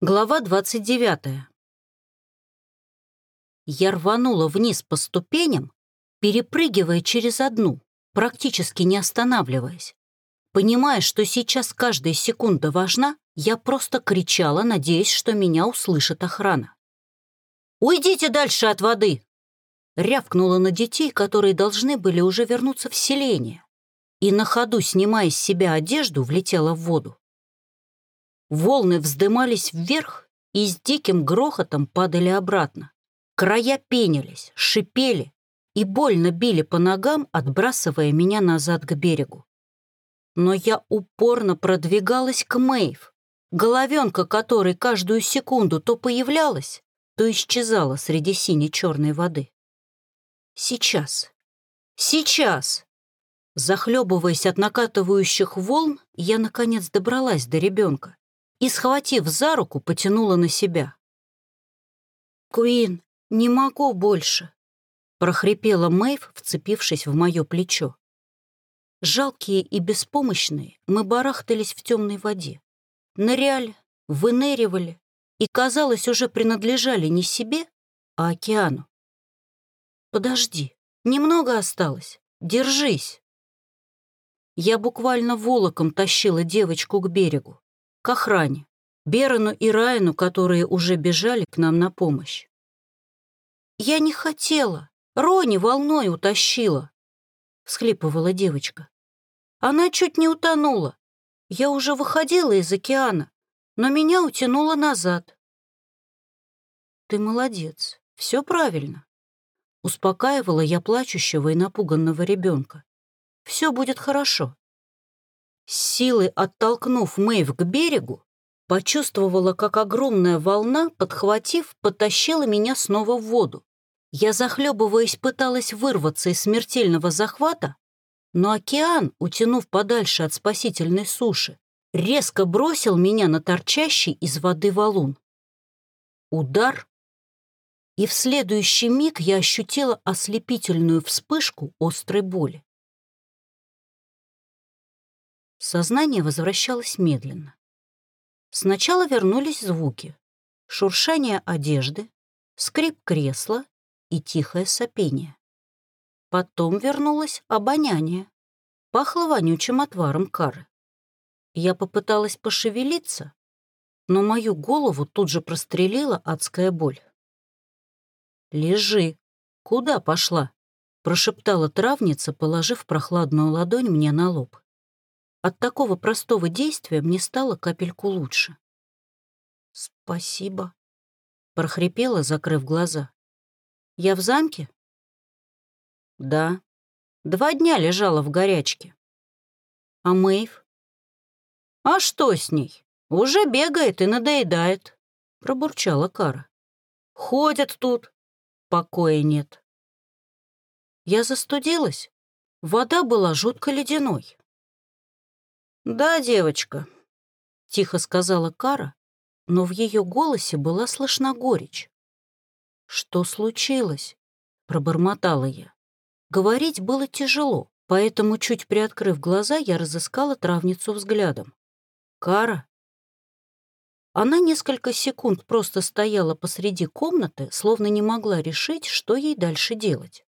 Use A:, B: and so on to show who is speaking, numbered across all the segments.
A: Глава 29. Я рванула вниз по ступеням, перепрыгивая через одну, практически не останавливаясь. Понимая, что сейчас каждая секунда важна, я просто кричала, надеясь, что меня услышит охрана. «Уйдите дальше от воды!» Рявкнула на детей, которые должны были уже вернуться в селение, и на ходу, снимая с себя одежду, влетела в воду. Волны вздымались вверх и с диким грохотом падали обратно. Края пенились, шипели и больно били по ногам, отбрасывая меня назад к берегу. Но я упорно продвигалась к Мэйв, головенка которой каждую секунду то появлялась, то исчезала среди синей-черной воды. Сейчас, сейчас! Захлебываясь от накатывающих волн, я, наконец, добралась до ребенка и, схватив за руку, потянула на себя. «Куин, не могу больше», — прохрипела Мэйв, вцепившись в мое плечо. Жалкие и беспомощные, мы барахтались в темной воде. Ныряли, выныривали и, казалось, уже принадлежали не себе, а океану. «Подожди, немного осталось. Держись!» Я буквально волоком тащила девочку к берегу к охране, Берону и Райану, которые уже бежали к нам на помощь. «Я не хотела. Рони волной утащила», — всхлипывала девочка. «Она чуть не утонула. Я уже выходила из океана, но меня утянуло назад». «Ты молодец. Все правильно», — успокаивала я плачущего и напуганного ребенка. «Все будет хорошо». С силой оттолкнув Мэйв к берегу, почувствовала, как огромная волна, подхватив, потащила меня снова в воду. Я, захлебываясь, пыталась вырваться из смертельного захвата, но океан, утянув подальше от спасительной суши, резко бросил меня на торчащий из воды валун. Удар, и в следующий миг я ощутила ослепительную вспышку острой боли. Сознание возвращалось медленно. Сначала вернулись звуки. Шуршание одежды, скрип кресла и тихое сопение. Потом вернулось обоняние. Пахло вонючим отваром кары. Я попыталась пошевелиться, но мою голову тут же прострелила адская боль. «Лежи. Куда пошла?» — прошептала травница, положив прохладную ладонь мне на лоб. От такого простого действия мне стало капельку лучше. «Спасибо», — прохрипела, закрыв глаза. «Я в замке?» «Да. Два дня лежала в горячке». «А Мэйв?» «А что с ней? Уже бегает и надоедает», — пробурчала Кара. «Ходят тут, покоя нет». Я застудилась. Вода была жутко ледяной. «Да, девочка», — тихо сказала Кара, но в ее голосе была слышна горечь. «Что случилось?» — пробормотала я. Говорить было тяжело, поэтому, чуть приоткрыв глаза, я разыскала травницу взглядом. «Кара?» Она несколько секунд просто стояла посреди комнаты, словно не могла решить, что ей дальше делать.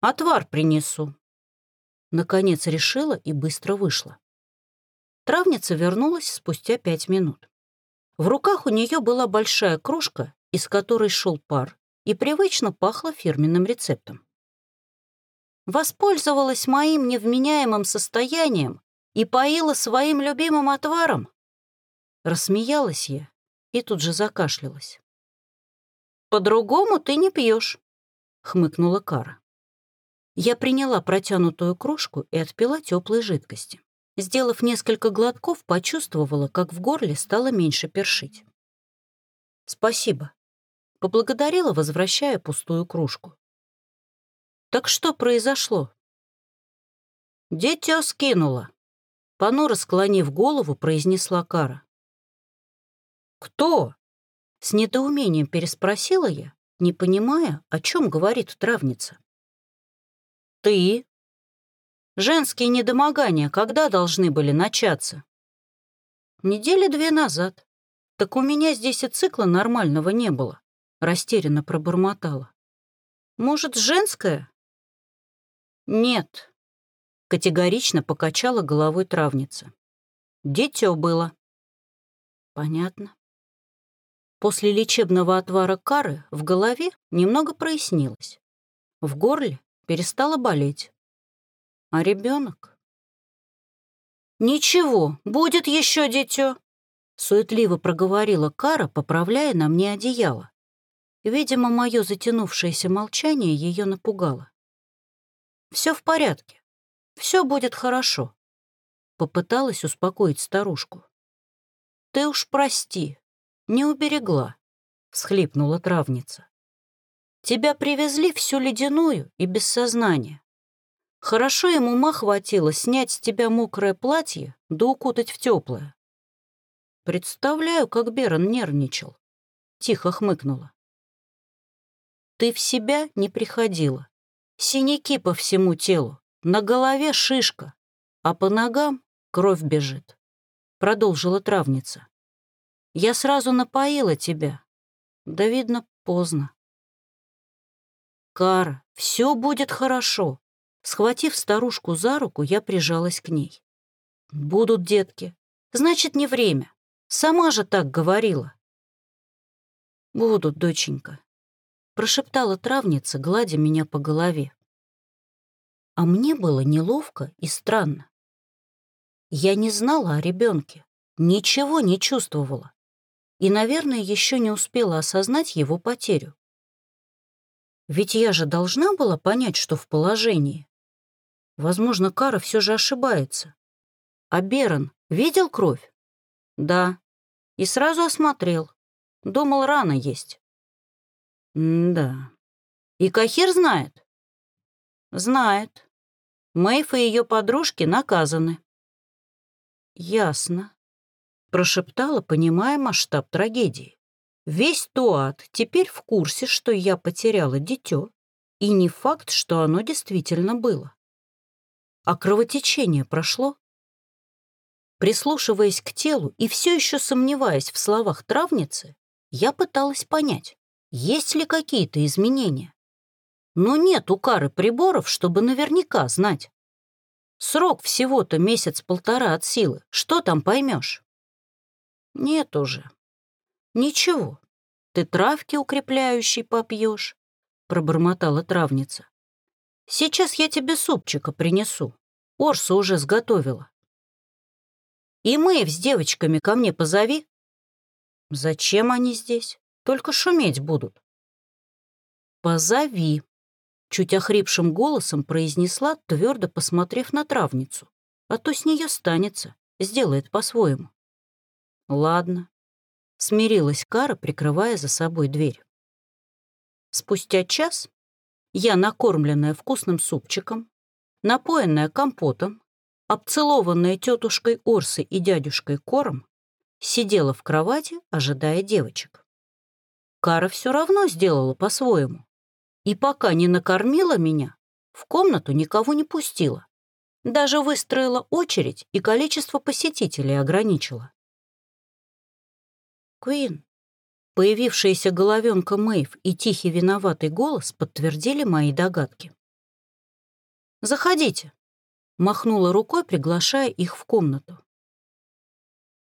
A: «Отвар принесу», — наконец решила и быстро вышла. Травница вернулась спустя пять минут. В руках у нее была большая кружка, из которой шел пар, и привычно пахло фирменным рецептом. Воспользовалась моим невменяемым состоянием и поила своим любимым отваром. Рассмеялась я и тут же закашлялась. «По-другому ты не пьешь», — хмыкнула Кара. Я приняла протянутую кружку и отпила теплой жидкости. Сделав несколько глотков, почувствовала, как в горле стало меньше першить. «Спасибо», — поблагодарила, возвращая пустую кружку. «Так что произошло?» «Дитё скинула», — понуро склонив голову, произнесла Кара. «Кто?» — с недоумением переспросила я, не понимая, о чем говорит травница. «Ты», Женские недомогания когда должны были начаться? Недели две назад. Так у меня здесь и цикла нормального не было, растерянно пробормотала. Может, женская? Нет, категорично покачала головой травница. Дитё было. Понятно. После лечебного отвара кары в голове немного прояснилось. В горле перестало болеть. А ребенок? «Ничего, будет еще дитё», — суетливо проговорила Кара, поправляя на мне одеяло. Видимо, мое затянувшееся молчание ее напугало. Все в порядке, все будет хорошо», — попыталась успокоить старушку. «Ты уж прости, не уберегла», — всхлипнула травница. «Тебя привезли всю ледяную и без сознания. Хорошо им ума хватило снять с тебя мокрое платье да укутать в теплое. Представляю, как Берон нервничал. Тихо хмыкнула. Ты в себя не приходила. Синяки по всему телу, на голове шишка, а по ногам кровь бежит. Продолжила травница. Я сразу напоила тебя. Да, видно, поздно. Кара, все будет хорошо. Схватив старушку за руку, я прижалась к ней. Будут детки. Значит, не время. Сама же так говорила. Будут, доченька. Прошептала травница, гладя меня по голове. А мне было неловко и странно. Я не знала о ребенке, ничего не чувствовала и, наверное, еще не успела осознать его потерю. Ведь я же должна была понять, что в положении. Возможно, Кара все же ошибается. А Берон видел кровь? Да. И сразу осмотрел. Думал, рано есть. М да. И Кахир знает? Знает. Мэйф и ее подружки наказаны. Ясно прошептала, понимая масштаб трагедии. Весь Туат теперь в курсе, что я потеряла дитё, и не факт, что оно действительно было. А кровотечение прошло? Прислушиваясь к телу и все еще сомневаясь в словах травницы, я пыталась понять, есть ли какие-то изменения. Но нет у Кары приборов, чтобы наверняка знать. Срок всего-то месяц-полтора от силы. Что там поймешь? Нет уже. Ничего, ты травки укрепляющей попьешь, пробормотала травница. Сейчас я тебе супчика принесу. Орса уже сготовила. И Мэйв с девочками ко мне позови. Зачем они здесь? Только шуметь будут. Позови, чуть охрипшим голосом произнесла, твердо посмотрев на травницу. А то с нее станется, сделает по-своему. Ладно. Смирилась Кара, прикрывая за собой дверь. Спустя час я, накормленная вкусным супчиком, напоенная компотом, обцелованная тетушкой Орсой и дядюшкой Кором, сидела в кровати, ожидая девочек. Кара все равно сделала по-своему. И пока не накормила меня, в комнату никого не пустила. Даже выстроила очередь и количество посетителей ограничила. Куин. Появившаяся головенка Мэйв и тихий виноватый голос подтвердили мои догадки. «Заходите», — махнула рукой, приглашая их в комнату.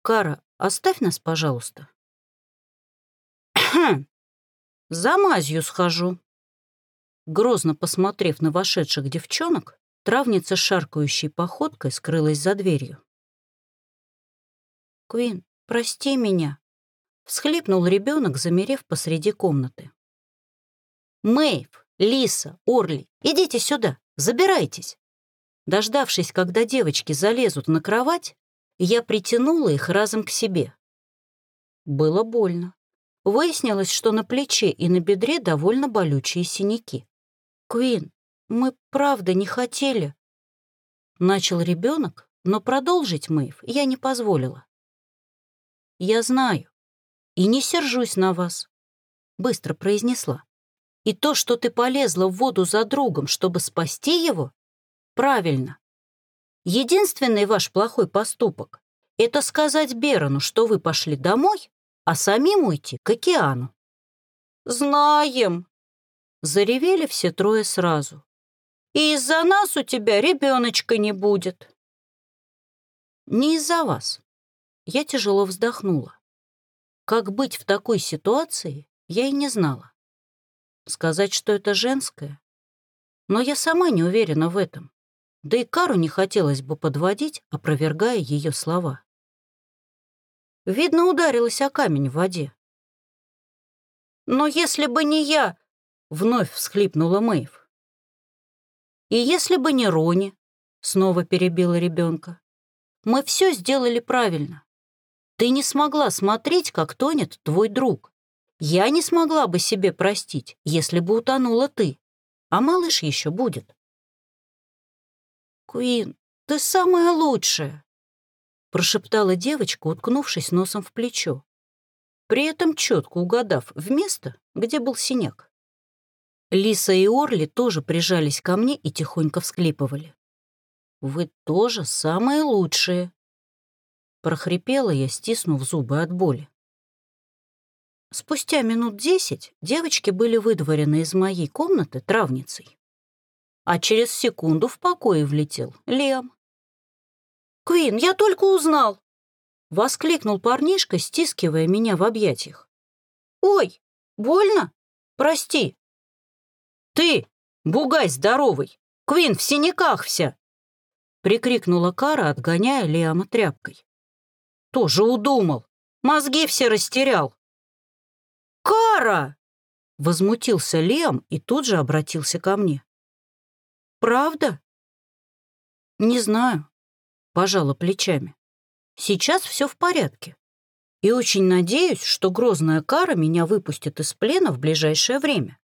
A: «Кара, оставь нас, пожалуйста». «Хм, за мазью схожу». Грозно посмотрев на вошедших девчонок, травница шаркающей походкой скрылась за дверью. «Куин, прости меня», Всхлипнул ребенок, замерев посреди комнаты. «Мэйв, Лиса, Орли, идите сюда, забирайтесь!» Дождавшись, когда девочки залезут на кровать, я притянула их разом к себе. Было больно. Выяснилось, что на плече и на бедре довольно болючие синяки. «Куин, мы правда не хотели...» Начал ребенок, но продолжить Мэйв я не позволила. «Я знаю, и не сержусь на вас», — быстро произнесла. «И то, что ты полезла в воду за другом, чтобы спасти его, правильно. Единственный ваш плохой поступок — это сказать Берону, что вы пошли домой, а самим уйти к океану.
B: «Знаем!»
A: — заревели все трое сразу.
B: «И из-за нас у тебя ребеночка не будет».
A: «Не из-за вас». Я тяжело вздохнула. Как быть в такой ситуации, я и не знала. Сказать, что это женское? Но я сама не уверена в этом. Да и Кару не хотелось бы подводить, опровергая ее слова. Видно, ударилась о камень в воде.
B: «Но если бы не я...»
A: — вновь всхлипнула Мэйв. «И если бы не Рони...» — снова перебила ребенка. «Мы все сделали правильно. Ты не смогла смотреть, как тонет твой друг. Я не смогла бы себе простить, если бы утонула ты. А малыш еще будет».
B: «Куин, ты самая лучшая!»
A: прошептала девочка, уткнувшись носом в плечо, при этом четко угадав в место, где был синяк. Лиса и Орли тоже прижались ко мне и тихонько всклипывали. «Вы тоже самые лучшие!» Прохрипела я, стиснув зубы от боли. Спустя минут десять девочки были выдворены из моей комнаты травницей. А через секунду в покое влетел Лем.
B: «Квин, я только узнал!»
A: — воскликнул парнишка, стискивая меня в объятиях.
B: «Ой, больно? Прости!»
A: «Ты, бугай здоровый! Квин в синяках вся!» — прикрикнула Кара, отгоняя Лиама тряпкой. «Тоже удумал! Мозги все растерял!»
B: «Кара!»
A: — возмутился Лиам и тут же обратился ко мне. «Правда?» «Не знаю пожала плечами. Сейчас все в порядке. И очень надеюсь, что грозная кара меня выпустит из плена в ближайшее время.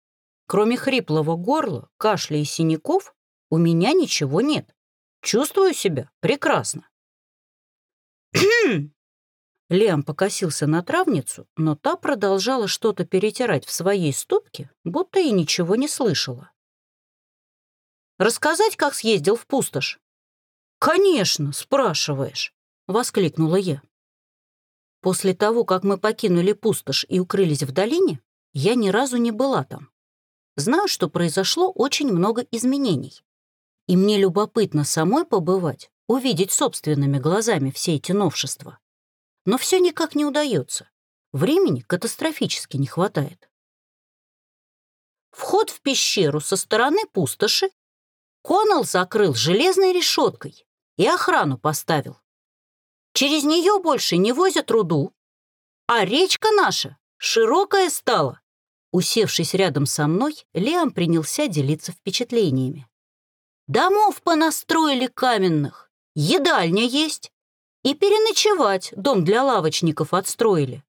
A: Кроме хриплого горла, кашля и синяков, у меня ничего нет. Чувствую себя прекрасно. Лиам покосился на травницу, но та продолжала что-то перетирать в своей ступке, будто и ничего не слышала. «Рассказать, как съездил в пустошь?» «Конечно, спрашиваешь», — воскликнула я. После того, как мы покинули пустошь и укрылись в долине, я ни разу не была там. Знаю, что произошло очень много изменений. И мне любопытно самой побывать, увидеть собственными глазами все эти новшества. Но все никак не удается. Времени катастрофически не хватает. Вход в пещеру со стороны пустоши Коннелл закрыл железной решеткой, и охрану поставил. Через нее больше не возят руду, а речка наша широкая стала. Усевшись рядом со мной, Лиам принялся делиться впечатлениями. Домов понастроили каменных, едальня есть, и переночевать дом для лавочников отстроили.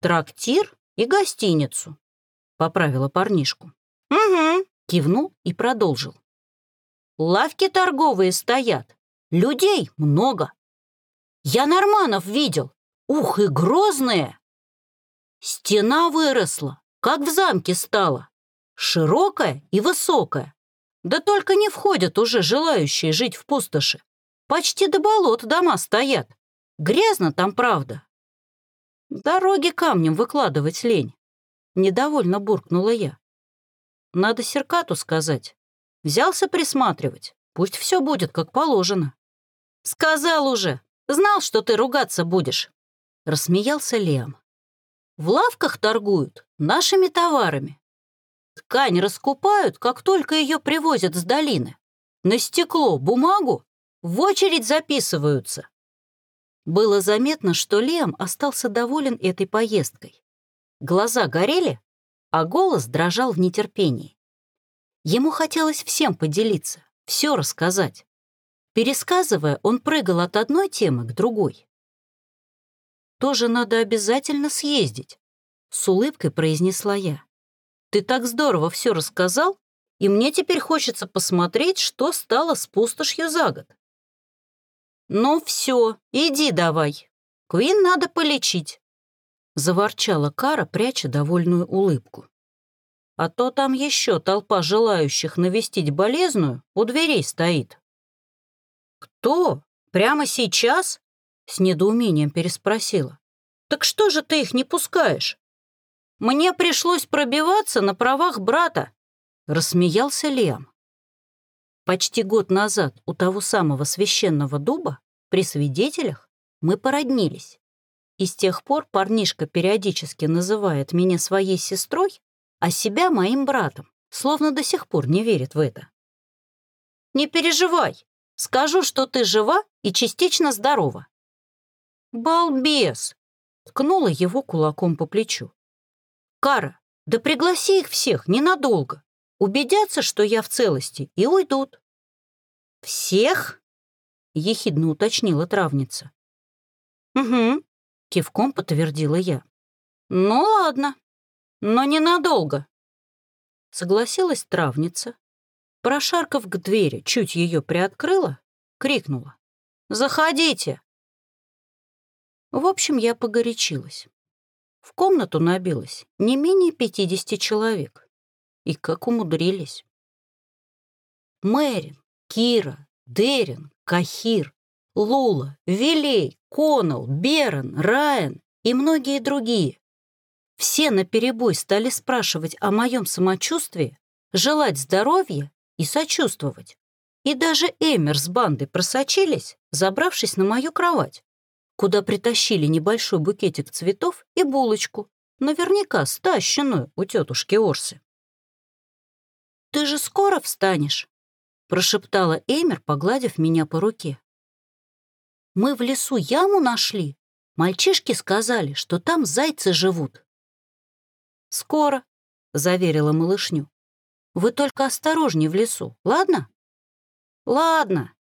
A: Трактир и гостиницу, поправила парнишку.
B: Угу,
A: кивнул и продолжил. Лавки торговые стоят, людей много. Я норманов видел, ух, и грозные. Стена выросла, как в замке стала, широкая и высокая. Да только не входят уже желающие жить в пустоши. Почти до болот дома стоят. Грязно там, правда. Дороги камнем выкладывать лень. Недовольно буркнула я. Надо Серкату сказать. Взялся присматривать. Пусть все будет как положено. Сказал уже. Знал, что ты ругаться будешь. Рассмеялся Лем. В лавках торгуют нашими товарами. Ткань раскупают, как только ее привозят с долины. На стекло, бумагу в очередь записываются. Было заметно, что Лем остался доволен этой поездкой. Глаза горели, а голос дрожал в нетерпении. Ему хотелось всем поделиться, все рассказать. Пересказывая, он прыгал от одной темы к другой. «Тоже надо обязательно съездить», — с улыбкой произнесла я. «Ты так здорово все рассказал, и мне теперь хочется посмотреть, что стало с пустошью за год». «Ну все, иди давай. Куин надо полечить», — заворчала Кара, пряча довольную улыбку а то там еще толпа желающих навестить болезную у дверей стоит. «Кто? Прямо сейчас?» — с недоумением переспросила.
B: Так что же ты их не пускаешь? Мне пришлось пробиваться на правах брата, рассмеялся Лиам.
A: Почти год назад у того самого священного дуба при свидетелях мы породнились. И с тех пор парнишка периодически называет меня своей сестрой, а себя моим братом, словно до сих пор не верит в это.
B: «Не переживай, скажу, что ты жива и частично здорова».
A: «Балбес!» — ткнула его кулаком по плечу. «Кара, да пригласи их всех ненадолго. Убедятся, что я в целости, и уйдут».
B: «Всех?»
A: — ехидно уточнила травница.
B: «Угу», —
A: кивком подтвердила я.
B: «Ну ладно, но ненадолго».
A: Согласилась травница, прошаркав к двери, чуть ее приоткрыла, крикнула. «Заходите!» В общем, я погорячилась. В комнату набилось не менее 50 человек. И как умудрились. Мэрин, Кира, Дерин, Кахир, Лула, Вилей, Конал, Берон, Райан и многие другие. Все наперебой стали спрашивать о моем самочувствии, желать здоровья и сочувствовать. И даже Эмер с бандой просочились, забравшись на мою кровать куда притащили небольшой букетик цветов и булочку, наверняка стащенную у тетушки Орсы. «Ты же скоро встанешь?» — прошептала Эмер, погладив меня по руке. «Мы в лесу яму нашли. Мальчишки сказали, что там зайцы живут». «Скоро», — заверила малышню. «Вы только осторожней в лесу, ладно?»
B: «Ладно»,